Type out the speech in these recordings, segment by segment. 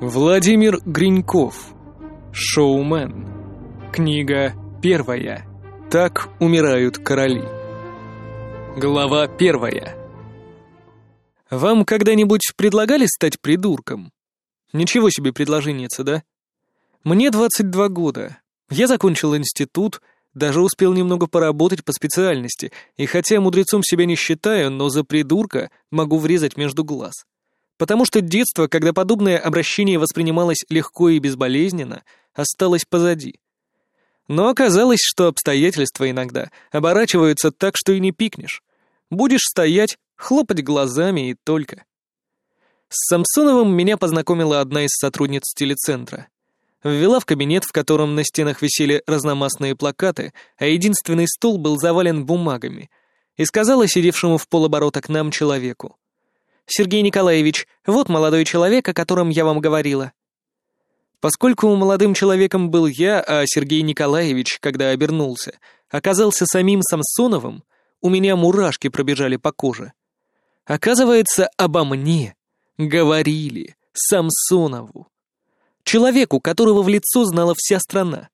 Владимир Гриньков. Шоумен. Книга первая. Так умирают короли. Глава первая. Вам когда-нибудь предлагали стать придурком? Ничего себе предложенница, да? Мне 22 года. Я закончил институт, даже успел немного поработать по специальности, и хотя мудрецом себя не считаю, но за придурка могу врезать между глаз потому что детство, когда подобное обращение воспринималось легко и безболезненно, осталось позади. Но оказалось, что обстоятельства иногда оборачиваются так, что и не пикнешь. Будешь стоять, хлопать глазами и только. С Самсоновым меня познакомила одна из сотрудниц телецентра. Ввела в кабинет, в котором на стенах висели разномастные плакаты, а единственный стол был завален бумагами, и сказала сидевшему в полоборота к нам человеку. Сергей Николаевич, вот молодой человек, о котором я вам говорила». Поскольку молодым человеком был я, а Сергей Николаевич, когда обернулся, оказался самим Самсоновым, у меня мурашки пробежали по коже. Оказывается, обо мне говорили Самсонову. Человеку, которого в лицо знала вся страна,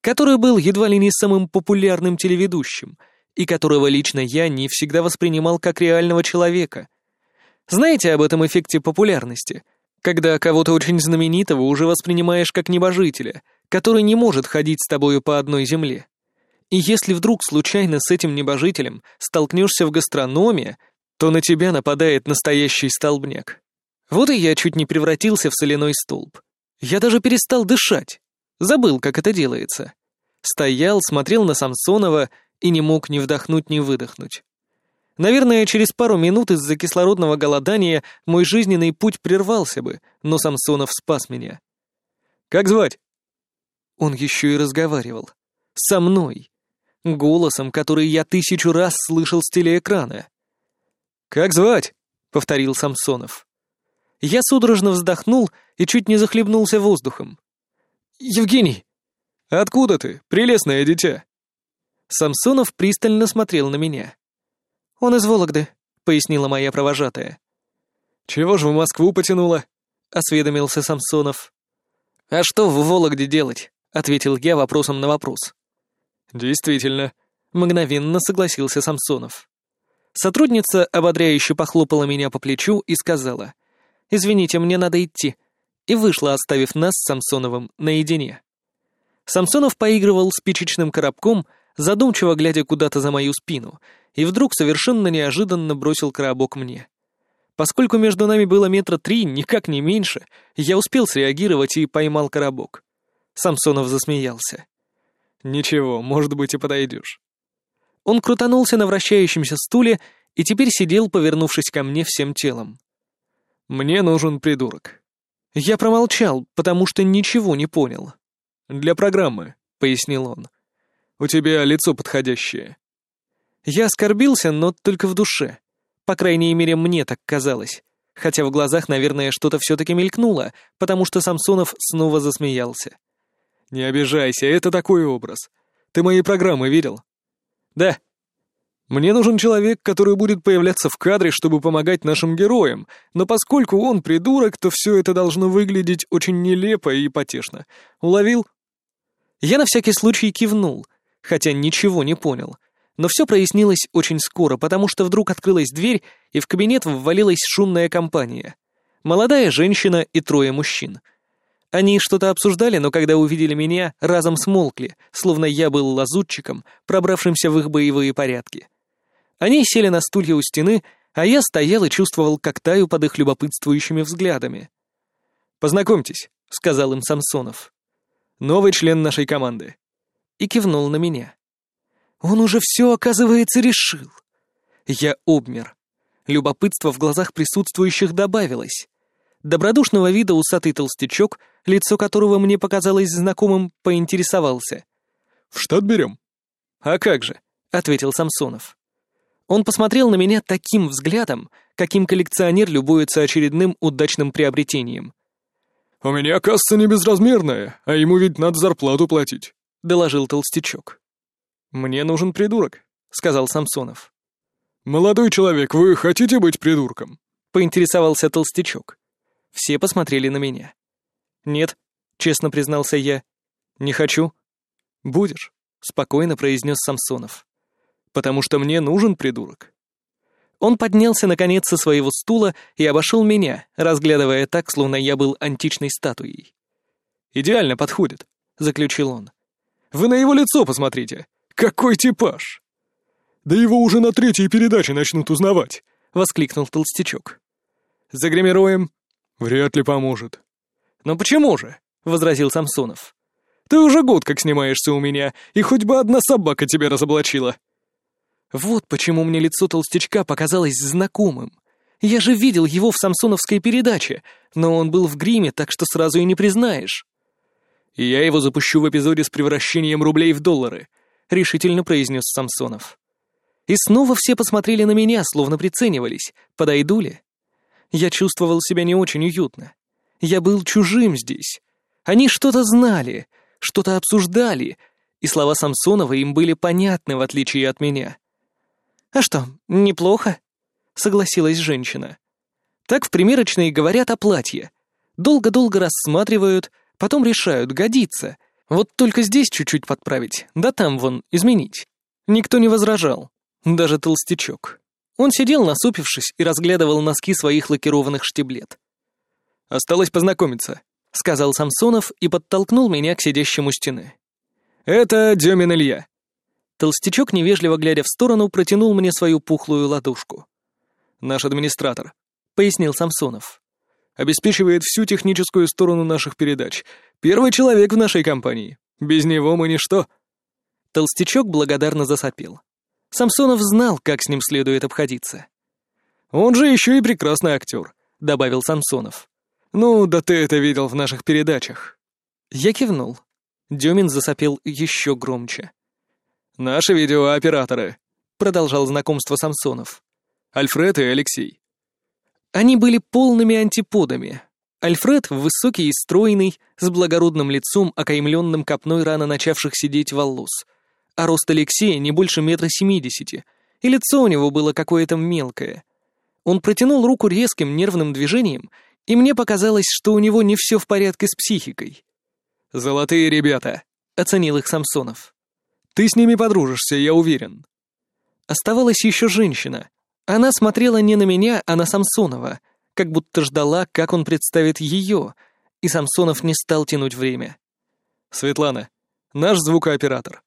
который был едва ли не самым популярным телеведущим, и которого лично я не всегда воспринимал как реального человека, знаете об этом эффекте популярности? Когда кого-то очень знаменитого уже воспринимаешь как небожителя, который не может ходить с тобою по одной земле. И если вдруг случайно с этим небожителем столкнешься в гастрономе, то на тебя нападает настоящий столбняк. Вот и я чуть не превратился в соляной столб. Я даже перестал дышать. Забыл, как это делается. Стоял, смотрел на Самсонова и не мог ни вдохнуть, ни выдохнуть. Наверное, через пару минут из-за кислородного голодания мой жизненный путь прервался бы, но Самсонов спас меня. «Как звать?» Он еще и разговаривал. Со мной. Голосом, который я тысячу раз слышал с телеэкрана. «Как звать?» — повторил Самсонов. Я судорожно вздохнул и чуть не захлебнулся воздухом. «Евгений!» «Откуда ты, прелестное дитя?» Самсонов пристально смотрел на меня. «Он из Вологды», — пояснила моя провожатая. «Чего ж в Москву потянуло?» — осведомился Самсонов. «А что в Вологде делать?» — ответил я вопросом на вопрос. «Действительно», — мгновенно согласился Самсонов. Сотрудница ободряюще похлопала меня по плечу и сказала, «Извините, мне надо идти», и вышла, оставив нас с Самсоновым наедине. Самсонов поигрывал спичечным коробком, задумчиво глядя куда-то за мою спину, и вдруг совершенно неожиданно бросил коробок мне. Поскольку между нами было метра три, никак не меньше, я успел среагировать и поймал коробок. Самсонов засмеялся. «Ничего, может быть, и подойдешь». Он крутанулся на вращающемся стуле и теперь сидел, повернувшись ко мне всем телом. «Мне нужен придурок». Я промолчал, потому что ничего не понял. «Для программы», — пояснил он. «У тебя лицо подходящее. Я оскорбился, но только в душе. По крайней мере, мне так казалось. Хотя в глазах, наверное, что-то все-таки мелькнуло, потому что Самсонов снова засмеялся. «Не обижайся, это такой образ. Ты мои программы видел?» «Да». «Мне нужен человек, который будет появляться в кадре, чтобы помогать нашим героям, но поскольку он придурок, то все это должно выглядеть очень нелепо и потешно. Уловил?» Я на всякий случай кивнул, хотя ничего не понял, но все прояснилось очень скоро, потому что вдруг открылась дверь, и в кабинет ввалилась шумная компания. Молодая женщина и трое мужчин. Они что-то обсуждали, но когда увидели меня, разом смолкли, словно я был лазутчиком, пробравшимся в их боевые порядки. Они сели на стулья у стены, а я стоял и чувствовал, как таю под их любопытствующими взглядами. «Познакомьтесь», — сказал им Самсонов. «Новый член нашей команды». И кивнул на меня. Он уже все, оказывается, решил. Я обмер. Любопытство в глазах присутствующих добавилось. Добродушного вида усатый толстячок, лицо которого мне показалось знакомым, поинтересовался. «В штат берем?» «А как же?» — ответил Самсонов. Он посмотрел на меня таким взглядом, каким коллекционер любуется очередным удачным приобретением. «У меня касса не безразмерная, а ему ведь надо зарплату платить», — доложил толстячок. «Мне нужен придурок», — сказал Самсонов. «Молодой человек, вы хотите быть придурком?» — поинтересовался толстячок. Все посмотрели на меня. «Нет», — честно признался я. «Не хочу». «Будешь», — спокойно произнес Самсонов. «Потому что мне нужен придурок». Он поднялся, наконец, со своего стула и обошел меня, разглядывая так, словно я был античной статуей. «Идеально подходит», — заключил он. «Вы на его лицо посмотрите! Какой типаж!» «Да его уже на третьей передаче начнут узнавать!» — воскликнул толстячок. «Загримируем?» «Вряд ли поможет». «Но почему же?» — возразил Самсонов. «Ты уже год как снимаешься у меня, и хоть бы одна собака тебя разоблачила». Вот почему мне лицо толстячка показалось знакомым. Я же видел его в самсоновской передаче, но он был в гриме, так что сразу и не признаешь. И я его запущу в эпизоде с превращением рублей в доллары, решительно произнес Самсонов. И снова все посмотрели на меня, словно приценивались, подойду ли. Я чувствовал себя не очень уютно. Я был чужим здесь. Они что-то знали, что-то обсуждали, и слова Самсонова им были понятны, в отличие от меня. «А что, неплохо?» — согласилась женщина. Так в примерочной говорят о платье. Долго-долго рассматривают, потом решают, годится. Вот только здесь чуть-чуть подправить, да там вон изменить. Никто не возражал, даже толстячок. Он сидел насупившись и разглядывал носки своих лакированных штиблет. «Осталось познакомиться», — сказал Самсонов и подтолкнул меня к сидящему стены. «Это Демин Илья. Толстячок, невежливо глядя в сторону, протянул мне свою пухлую ладошку. «Наш администратор», — пояснил Самсонов. «Обеспечивает всю техническую сторону наших передач. Первый человек в нашей компании. Без него мы ничто». Толстячок благодарно засопел. Самсонов знал, как с ним следует обходиться. «Он же еще и прекрасный актер», — добавил Самсонов. «Ну, да ты это видел в наших передачах». Я кивнул. Демин засопел еще громче. «Наши видеооператоры», — продолжал знакомство Самсонов. «Альфред и Алексей». Они были полными антиподами. Альфред — высокий и стройный, с благородным лицом, окаймленным копной рано начавших сидеть волос. А рост Алексея не больше метра семидесяти, и лицо у него было какое-то мелкое. Он протянул руку резким нервным движением, и мне показалось, что у него не все в порядке с психикой. «Золотые ребята», — оценил их Самсонов. Ты с ними подружишься, я уверен». Оставалась еще женщина. Она смотрела не на меня, а на Самсонова, как будто ждала, как он представит ее, и Самсонов не стал тянуть время. «Светлана, наш звукооператор».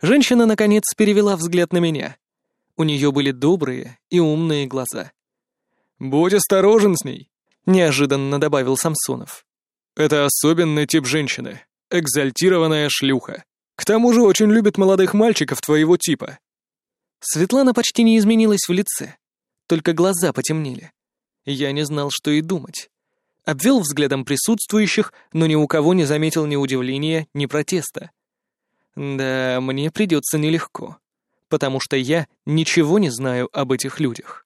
Женщина, наконец, перевела взгляд на меня. У нее были добрые и умные глаза. «Будь осторожен с ней», — неожиданно добавил Самсонов. «Это особенный тип женщины, экзальтированная шлюха». К тому же очень любит молодых мальчиков твоего типа». Светлана почти не изменилась в лице, только глаза потемнели. Я не знал, что и думать. Обвел взглядом присутствующих, но ни у кого не заметил ни удивления, ни протеста. Да, мне придется нелегко, потому что я ничего не знаю об этих людях.